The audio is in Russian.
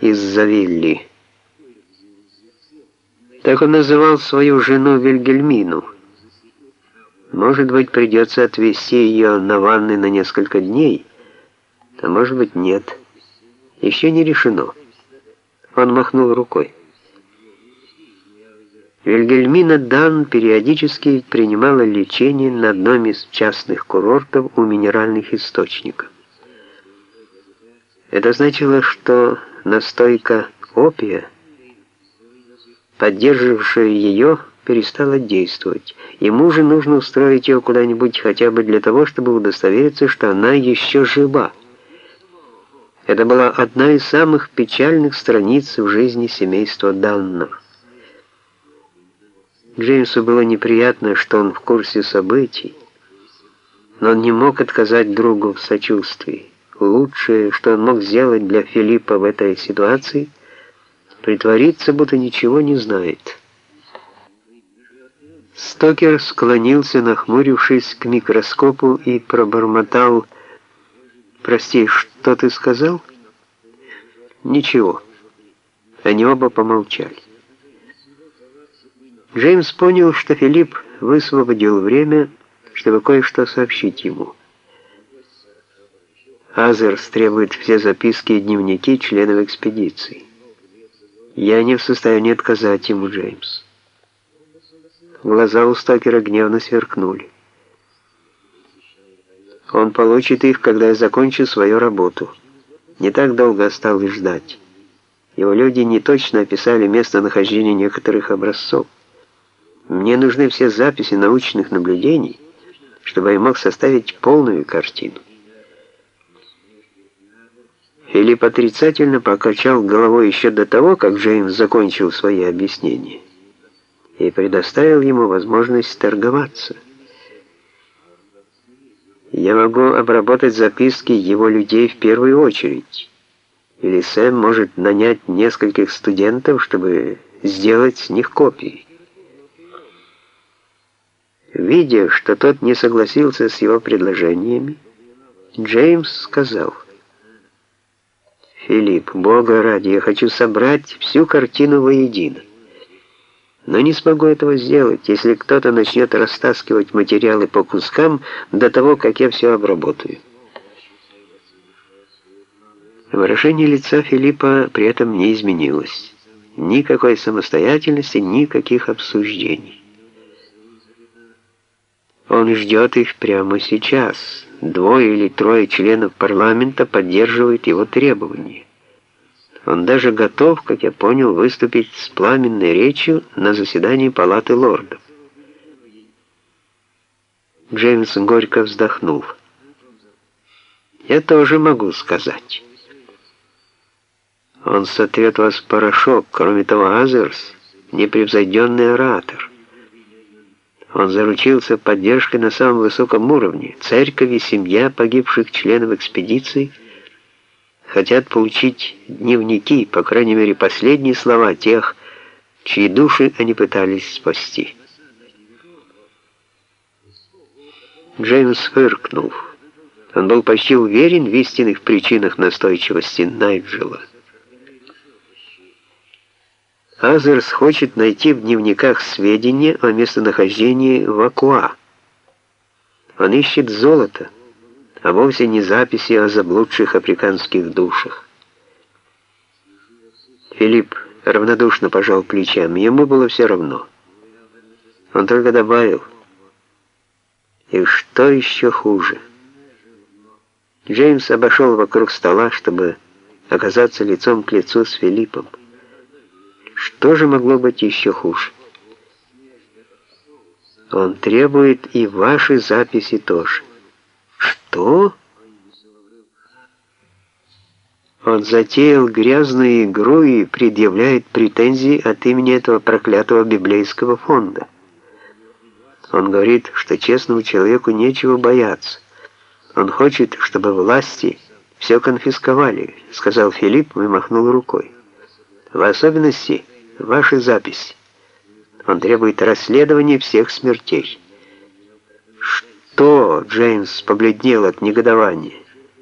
из Завилли. Так он называл свою жену Вильгельмину. Может быть, придется отвезти ее на ванны на несколько дней, а может быть, нет. Еще не решено. Он махнул рукой. Вильгельмина Дан периодически принимала лечение на одном из частных курортов у минеральных источников. Это значило, что настойка опия, поддерживавшая ее, перестала действовать. Ему же нужно устроить ее куда-нибудь хотя бы для того, чтобы удостовериться, что она еще жива. Это была одна из самых печальных страниц в жизни семейства Даннов. Джеймсу было неприятно, что он в курсе событий, но он не мог отказать другу в сочувствии. Лучшее, что он мог сделать для Филиппа в этой ситуации, притвориться, будто ничего не знает. Стокер склонился, нахмурившись к микроскопу, и пробормотал «Прости, что ты сказал?» «Ничего». Они оба помолчали. Джеймс понял, что Филипп высвободил время, чтобы кое-что сообщить ему. Азерс требует все записки и дневники членов экспедиции. Я не в состоянии отказать ему, Джеймс. Глаза у Стокера гневно сверкнули. Он получит их, когда я закончу свою работу. Не так долго осталось ждать. Его люди не точно описали местонахождение некоторых образцов. Мне нужны все записи научных наблюдений, чтобы я мог составить полную картину. Филипп отрицательно покачал головой еще до того, как Джеймс закончил свои объяснения, и предоставил ему возможность торговаться. Я могу обработать записки его людей в первую очередь. Или Сэм может нанять нескольких студентов, чтобы сделать с них копии. Видя, что тот не согласился с его предложениями, Джеймс сказал, «Филипп, Бога ради, я хочу собрать всю картину воедино. Но не смогу этого сделать, если кто-то начнет растаскивать материалы по кускам до того, как я все обработаю». Выражение лица Филиппа при этом не изменилось. Никакой самостоятельности, никаких обсуждений. Он ждет их прямо сейчас. Двое или трое членов парламента поддерживают его требования. Он даже готов, как я понял, выступить с пламенной речью на заседании Палаты лордов. Джеймс горько вздохнул. «Я тоже могу сказать. Он сотрет вас порошок. Кроме того, Азерс — непревзойденный оратор». Он заручился поддержкой на самом высоком уровне. Церковь и семья погибших членов экспедиции хотят получить дневники, по крайней мере, последние слова тех, чьи души они пытались спасти. Джеймс фыркнул. Он был почти уверен в истинных причинах настойчивости Найджела. Азерс хочет найти в дневниках сведения о местонахождении Вакуа. Он ищет золото, а вовсе не записи о заблудших африканских душах. Филипп равнодушно пожал плечами, ему было все равно. Он только добавил, и что еще хуже. Джеймс обошел вокруг стола, чтобы оказаться лицом к лицу с Филиппом. Что же могло быть еще хуже? Он требует и ваши записи тоже. Что? Он затеял грязную игру и предъявляет претензии от имени этого проклятого библейского фонда. Он говорит, что честному человеку нечего бояться. Он хочет, чтобы власти все конфисковали, сказал Филипп и махнул рукой. В особенности ваши записи. Он требует расследования всех смертей. Что? Джеймс побледнел от негодования.